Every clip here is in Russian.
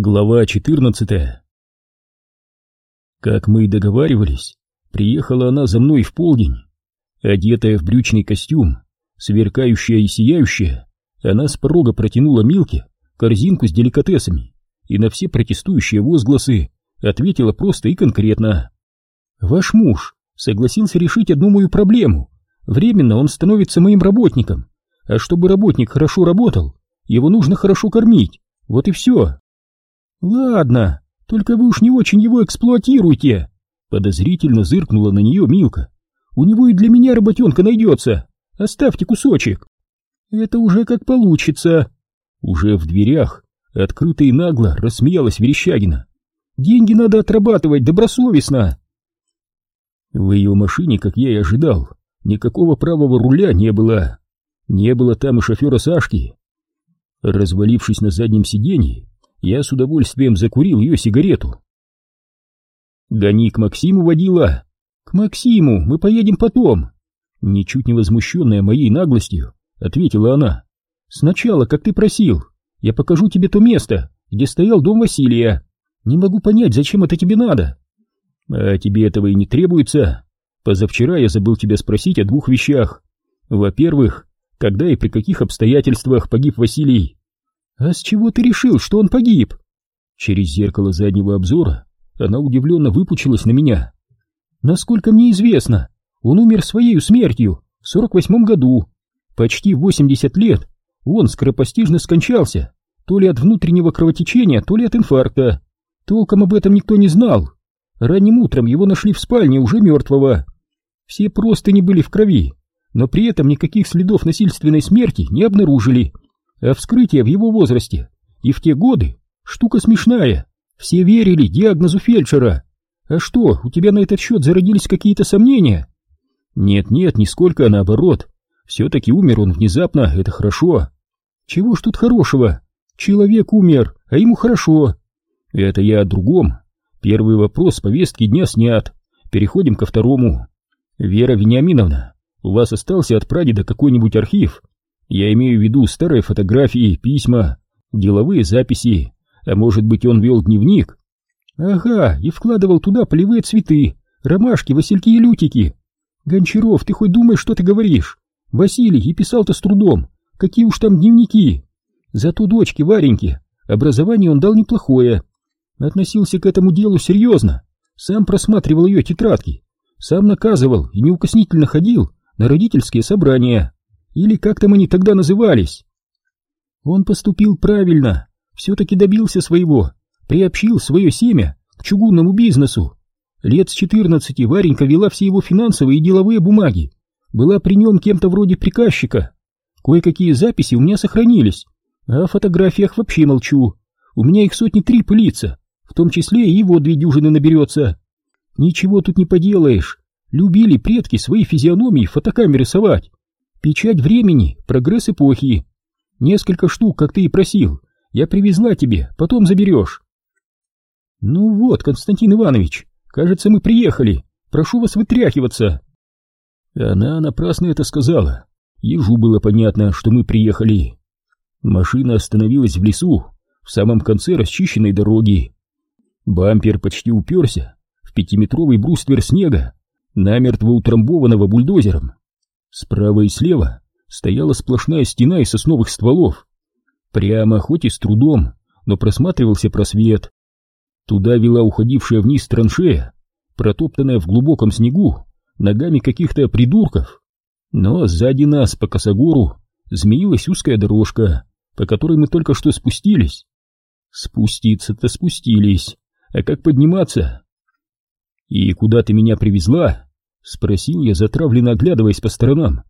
Глава 14 Как мы и договаривались, приехала она за мной в полдень. Одетая в брючный костюм, сверкающая и сияющая, она с порога протянула Милке корзинку с деликатесами и на все протестующие возгласы ответила просто и конкретно. «Ваш муж согласился решить одну мою проблему. Временно он становится моим работником, а чтобы работник хорошо работал, его нужно хорошо кормить, вот и все». «Ладно, только вы уж не очень его эксплуатируйте!» Подозрительно зыркнула на нее Милка. «У него и для меня работенка найдется! Оставьте кусочек!» «Это уже как получится!» Уже в дверях, открыто и нагло, рассмеялась Верещагина. «Деньги надо отрабатывать добросовестно!» В ее машине, как я и ожидал, никакого правого руля не было. Не было там и шофера Сашки. Развалившись на заднем сиденье, я с удовольствием закурил ее сигарету. «Гони к Максиму, водила!» «К Максиму, мы поедем потом!» Ничуть не возмущенная моей наглостью, ответила она. «Сначала, как ты просил, я покажу тебе то место, где стоял дом Василия. Не могу понять, зачем это тебе надо?» «А тебе этого и не требуется. Позавчера я забыл тебя спросить о двух вещах. Во-первых, когда и при каких обстоятельствах погиб Василий?» «А с чего ты решил, что он погиб?» Через зеркало заднего обзора она удивленно выпучилась на меня. «Насколько мне известно, он умер своей смертью в сорок восьмом году. Почти восемьдесят лет он скоропостижно скончался, то ли от внутреннего кровотечения, то ли от инфаркта. Толком об этом никто не знал. Ранним утром его нашли в спальне уже мертвого. Все простыни были в крови, но при этом никаких следов насильственной смерти не обнаружили. А вскрытие в его возрасте и в те годы штука смешная. Все верили диагнозу фельдшера. А что, у тебя на этот счет зародились какие-то сомнения? Нет-нет, нисколько, а наоборот. Все-таки умер он внезапно, это хорошо. Чего ж тут хорошего? Человек умер, а ему хорошо. Это я о другом. Первый вопрос с повестки дня снят. Переходим ко второму. Вера Вениаминовна, у вас остался от прадеда какой-нибудь архив? Я имею в виду старые фотографии, письма, деловые записи, а может быть он вел дневник? Ага, и вкладывал туда полевые цветы, ромашки, васильки и лютики. Гончаров, ты хоть думаешь, что ты говоришь? Василий и писал-то с трудом, какие уж там дневники. Зато дочке Вареньке образование он дал неплохое. Относился к этому делу серьезно, сам просматривал ее тетрадки, сам наказывал и неукоснительно ходил на родительские собрания. Или как там они тогда назывались? Он поступил правильно, все-таки добился своего, приобщил свое семя к чугунному бизнесу. Лет с четырнадцати Варенька вела все его финансовые и деловые бумаги, была при нем кем-то вроде приказчика. Кое-какие записи у меня сохранились, а о фотографиях вообще молчу. У меня их сотни три пылится, в том числе и его две дюжины наберется. Ничего тут не поделаешь. Любили предки свои физиономии в фотокамеры совать. Печать времени, прогресс эпохи. Несколько штук, как ты и просил. Я привезла тебе, потом заберешь. Ну вот, Константин Иванович, кажется, мы приехали. Прошу вас вытряхиваться. Она напрасно это сказала. Ежу было понятно, что мы приехали. Машина остановилась в лесу, в самом конце расчищенной дороги. Бампер почти уперся в пятиметровый бруствер снега, намертво утрамбованного бульдозером. Справа и слева стояла сплошная стена из сосновых стволов. Прямо, хоть и с трудом, но просматривался просвет. Туда вела уходившая вниз траншея, протоптанная в глубоком снегу ногами каких-то придурков. Но сзади нас по косогору змеилась узкая дорожка, по которой мы только что спустились. Спуститься-то спустились, а как подниматься? И куда ты меня привезла? Спросил я, затравленно оглядываясь по сторонам.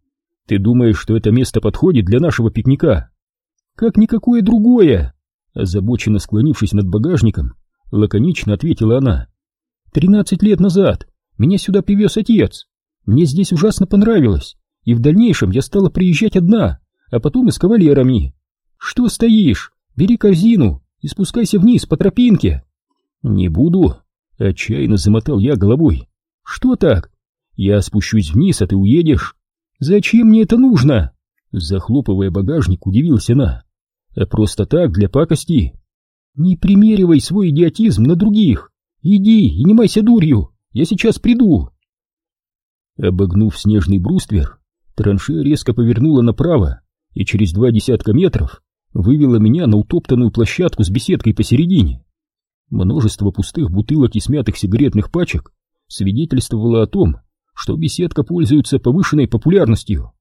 Ты думаешь, что это место подходит для нашего пикника? Как никакое другое! Озабоченно склонившись над багажником, лаконично ответила она. Тринадцать лет назад меня сюда привез отец. Мне здесь ужасно понравилось, и в дальнейшем я стала приезжать одна, а потом и с кавалерами. Что стоишь? Бери корзину и спускайся вниз по тропинке. Не буду, отчаянно замотал я головой. Что так? Я спущусь вниз, а ты уедешь. Зачем мне это нужно? Захлопывая багажник, удивилась она. А просто так, для пакости. Не примеривай свой идиотизм на других. Иди и не майся дурью, я сейчас приду. Обогнув снежный бруствер, траншея резко повернула направо и через два десятка метров вывела меня на утоптанную площадку с беседкой посередине. Множество пустых бутылок и смятых сигаретных пачек свидетельствовало о том, что беседка пользуется повышенной популярностью.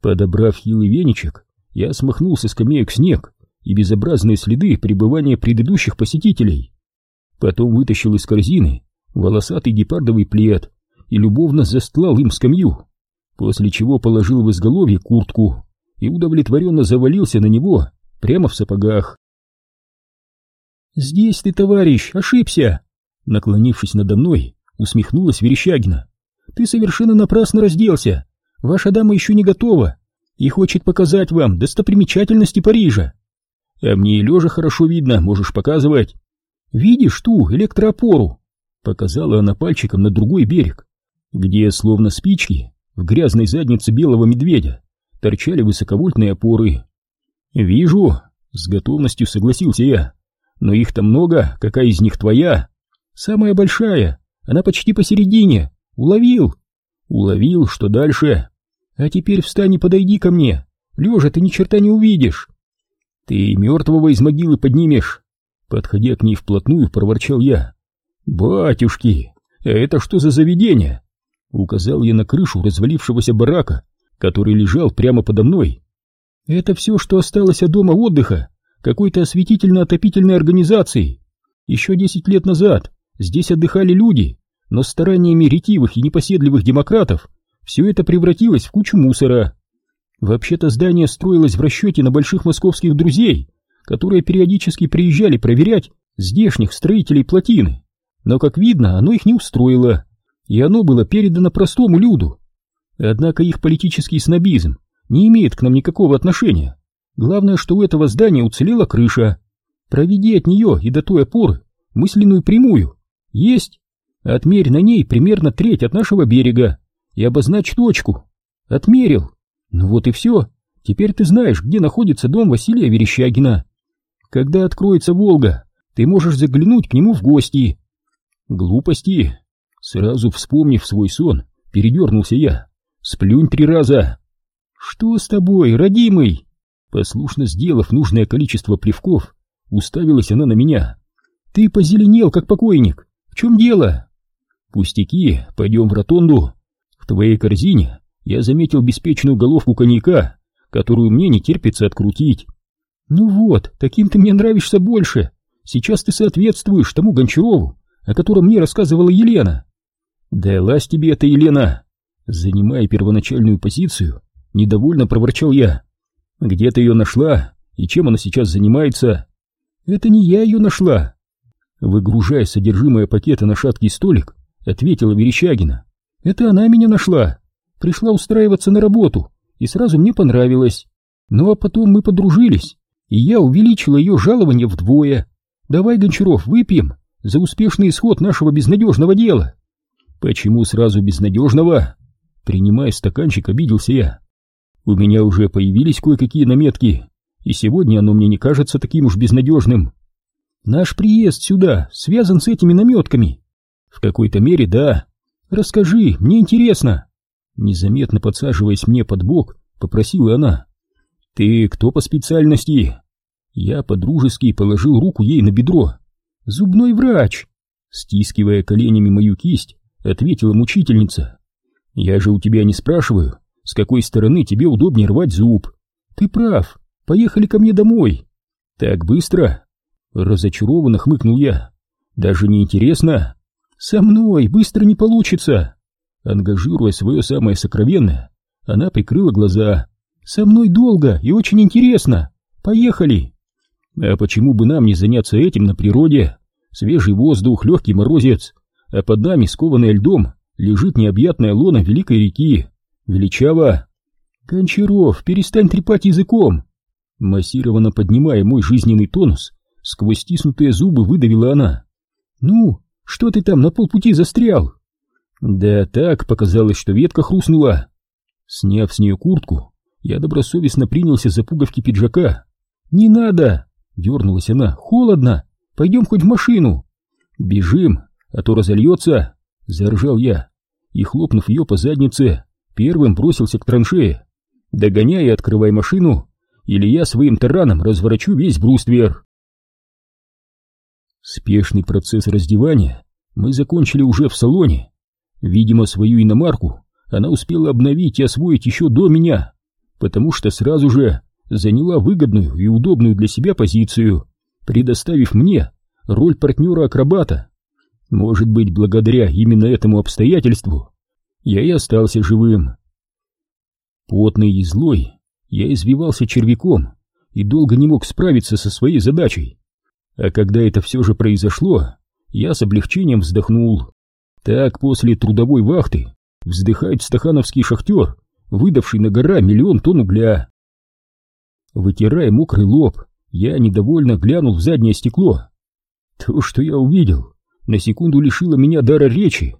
Подобрав хилый веничек, я смахнул со скамеек снег и безобразные следы пребывания предыдущих посетителей. Потом вытащил из корзины волосатый гепардовый плед и любовно застлал им скамью, после чего положил в изголовье куртку и удовлетворенно завалился на него прямо в сапогах. «Здесь ты, товарищ, ошибся!» Наклонившись надо мной, усмехнулась Верещагина. «Ты совершенно напрасно разделся. Ваша дама еще не готова и хочет показать вам достопримечательности Парижа. А мне и лежа хорошо видно, можешь показывать. Видишь ту электроопору?» Показала она пальчиком на другой берег, где, словно спички, в грязной заднице белого медведя торчали высоковольтные опоры. «Вижу», — с готовностью согласился я, — «но их-то много, какая из них твоя?» «Самая большая, она почти посередине, уловил». «Уловил, что дальше?» «А теперь встань и подойди ко мне, лежа ты ни черта не увидишь». «Ты мертвого из могилы поднимешь?» Подходя к ней вплотную, проворчал я. «Батюшки, а это что за заведение?» Указал я на крышу развалившегося барака, который лежал прямо подо мной. Это все, что осталось от дома отдыха, какой-то осветительно-отопительной организации. Еще десять лет назад здесь отдыхали люди, но стараниями ретивых и непоседливых демократов все это превратилось в кучу мусора. Вообще-то здание строилось в расчете на больших московских друзей, которые периодически приезжали проверять здешних строителей плотины. Но, как видно, оно их не устроило, и оно было передано простому люду, Однако их политический снобизм не имеет к нам никакого отношения. Главное, что у этого здания уцелела крыша. Проведи от нее и до той опоры мысленную прямую. Есть. Отмерь на ней примерно треть от нашего берега и обозначь точку. Отмерил. Ну вот и все. Теперь ты знаешь, где находится дом Василия Верещагина. Когда откроется Волга, ты можешь заглянуть к нему в гости. Глупости. Сразу вспомнив свой сон, передернулся я. Сплюнь три раза. Что с тобой, родимый? Послушно сделав нужное количество плевков, уставилась она на меня. Ты позеленел, как покойник. В чем дело? Пустяки, пойдем в ротонду. В твоей корзине я заметил беспечную головку коньяка, которую мне не терпится открутить. Ну вот, таким ты мне нравишься больше. Сейчас ты соответствуешь тому Гончарову, о котором мне рассказывала Елена. Да лась тебе эта Елена. Занимая первоначальную позицию, недовольно проворчал я. «Где ты ее нашла? И чем она сейчас занимается?» «Это не я ее нашла!» Выгружая содержимое пакета на шаткий столик, ответила Верещагина. «Это она меня нашла. Пришла устраиваться на работу, и сразу мне понравилось. Ну а потом мы подружились, и я увеличила ее жалование вдвое. Давай, Гончаров, выпьем за успешный исход нашего безнадежного дела». «Почему сразу безнадежного?» Принимая стаканчик, обиделся я. У меня уже появились кое-какие наметки, и сегодня оно мне не кажется таким уж безнадежным. Наш приезд сюда связан с этими наметками. В какой-то мере, да. Расскажи, мне интересно. Незаметно подсаживаясь мне под бок, попросила она. Ты кто по специальности? Я подружески положил руку ей на бедро. Зубной врач. Стискивая коленями мою кисть, ответила мучительница. Я же у тебя не спрашиваю, с какой стороны тебе удобнее рвать зуб. Ты прав, поехали ко мне домой. Так быстро? Разочарованно хмыкнул я. Даже не интересно. Со мной быстро не получится. Ангажируя свое самое сокровенное, она прикрыла глаза. Со мной долго и очень интересно. Поехали. А почему бы нам не заняться этим на природе? Свежий воздух, легкий морозец, а под нами, скованный льдом, лежит необъятная лона великой реки. Величаво. Кончаров, перестань трепать языком. Массированно поднимая мой жизненный тонус, сквозь стиснутые зубы выдавила она. Ну, что ты там на полпути застрял? Да так, показалось, что ветка хрустнула. Сняв с нее куртку, я добросовестно принялся за пуговки пиджака. Не надо! Дернулась она. «Холодно! Пойдем хоть в машину!» «Бежим, а то разольется!» Заржал я и, хлопнув ее по заднице, первым бросился к траншее. «Догоняй и открывай машину, или я своим тараном разворачу весь бруствер!» Спешный процесс раздевания мы закончили уже в салоне. Видимо, свою иномарку она успела обновить и освоить еще до меня, потому что сразу же заняла выгодную и удобную для себя позицию, предоставив мне роль партнера-акробата. Может быть, благодаря именно этому обстоятельству я и остался живым. Потный и злой, я извивался червяком и долго не мог справиться со своей задачей. А когда это все же произошло, я с облегчением вздохнул. Так после трудовой вахты вздыхает стахановский шахтер, выдавший на гора миллион тонн угля. Вытирая мокрый лоб, я недовольно глянул в заднее стекло. То, что я увидел, на секунду лишило меня дара речи.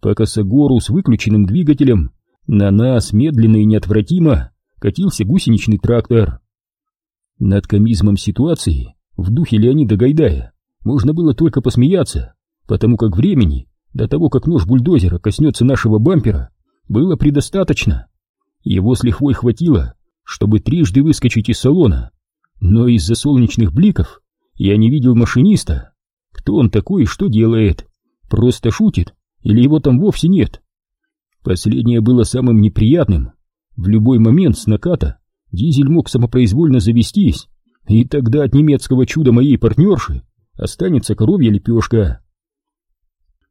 По косогору с выключенным двигателем на нас медленно и неотвратимо катился гусеничный трактор. Над комизмом ситуации в духе Леонида Гайдая можно было только посмеяться, потому как времени до того, как нож бульдозера коснется нашего бампера, было предостаточно. Его с лихвой хватило, чтобы трижды выскочить из салона, но из-за солнечных бликов я не видел машиниста. Кто он такой и что делает? Просто шутит? Или его там вовсе нет? Последнее было самым неприятным. В любой момент с наката дизель мог самопроизвольно завестись, и тогда от немецкого чуда моей партнерши останется коровья лепешка.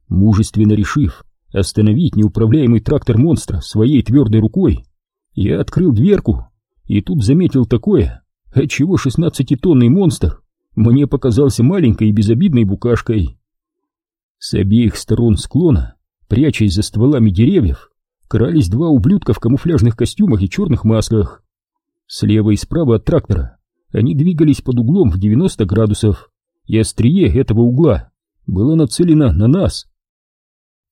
Мужественно решив остановить неуправляемый трактор монстра своей твердой рукой, я открыл дверку и тут заметил такое, отчего шестнадцатитонный монстр мне показался маленькой и безобидной букашкой. С обеих сторон склона, прячась за стволами деревьев, крались два ублюдка в камуфляжных костюмах и черных масках. Слева и справа от трактора они двигались под углом в 90 градусов, и острие этого угла было нацелено на нас.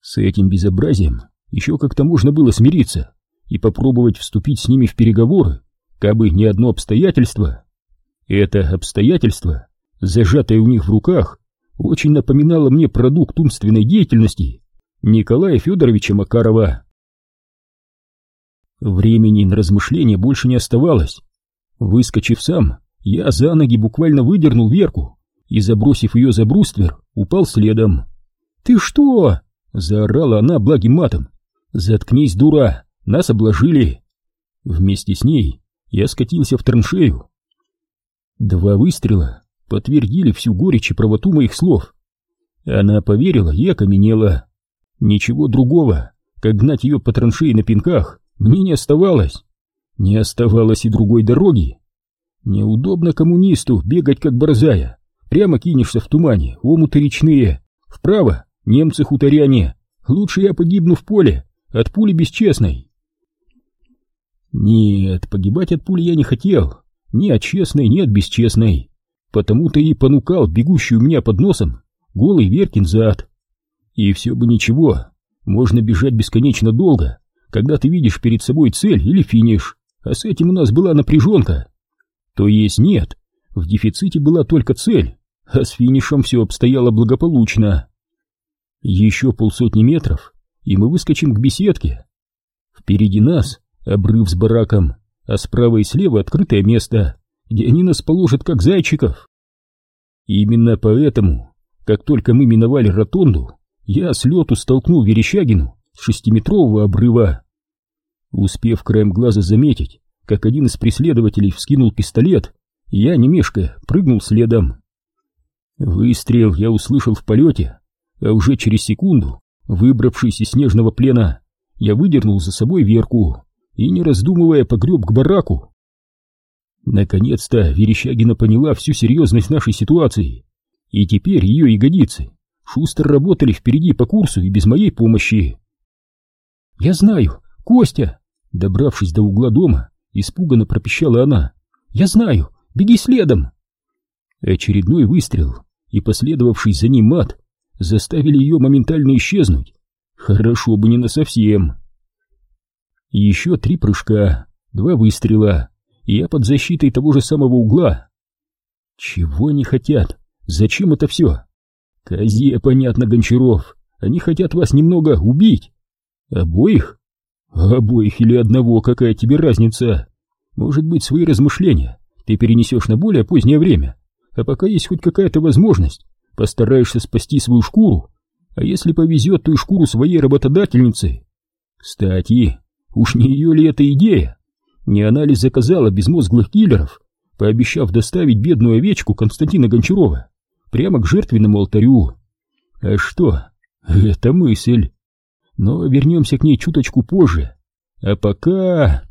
С этим безобразием еще как-то можно было смириться и попробовать вступить с ними в переговоры, кабы не одно обстоятельство. Это обстоятельство, зажатое у них в руках, очень напоминало мне продукт умственной деятельности Николая Федоровича Макарова. Времени на размышления больше не оставалось. Выскочив сам, я за ноги буквально выдернул Верку и, забросив ее за бруствер, упал следом. «Ты что?» — заорала она благим матом. «Заткнись, дура! Нас обложили!» Вместе с ней я скатился в траншею. Два выстрела подтвердили всю горечь и правоту моих слов. Она поверила и окаменела. Ничего другого, как гнать ее по траншеи на пинках, мне не оставалось. Не оставалось и другой дороги. Неудобно коммунисту бегать как борзая. Прямо кинешься в тумане, омуты речные. Вправо немцы-хуторяне. Лучше я погибну в поле от пули бесчестной. Нет, погибать от пули я не хотел. Ни от честной, ни от бесчестной. Потому-то и понукал бегущий у меня под носом голый Веркин зад. И все бы ничего, можно бежать бесконечно долго, когда ты видишь перед собой цель или финиш, а с этим у нас была напряженка. То есть нет, в дефиците была только цель, а с финишем все обстояло благополучно. Еще полсотни метров, и мы выскочим к беседке. Впереди нас обрыв с бараком, а справа и слева открытое место, где они нас положат как зайчиков. Именно поэтому, как только мы миновали ротонду, я с лету столкнул Верещагину с шестиметрового обрыва. Успев краем глаза заметить, как один из преследователей вскинул пистолет, я, не мешкая, прыгнул следом. Выстрел я услышал в полете, а уже через секунду, выбравшись из снежного плена, я выдернул за собой Верку и, не раздумывая, погреб к бараку. Наконец-то Верещагина поняла всю серьезность нашей ситуации, и теперь ее ягодицы шустро работали впереди по курсу и без моей помощи. «Я знаю, Костя!» Добравшись до угла дома, испуганно пропищала она. «Я знаю, беги следом!» Очередной выстрел и последовавший за ним мат заставили ее моментально исчезнуть. Хорошо бы не насовсем. Еще три прыжка, два выстрела, и я под защитой того же самого угла. Чего они хотят? Зачем это все? Козе, понятно, Гончаров. Они хотят вас немного убить. Обоих? Обоих или одного, какая тебе разница? Может быть, свои размышления ты перенесешь на более позднее время, а пока есть хоть какая-то возможность, постараешься спасти свою шкуру, а если повезет, то и шкуру своей работодательницы. Кстати, уж не ее ли эта идея? Не она ли заказала безмозглых киллеров, пообещав доставить бедную овечку Константина Гончарова прямо к жертвенному алтарю? А что? Это мысль. Но вернемся к ней чуточку позже. А пока...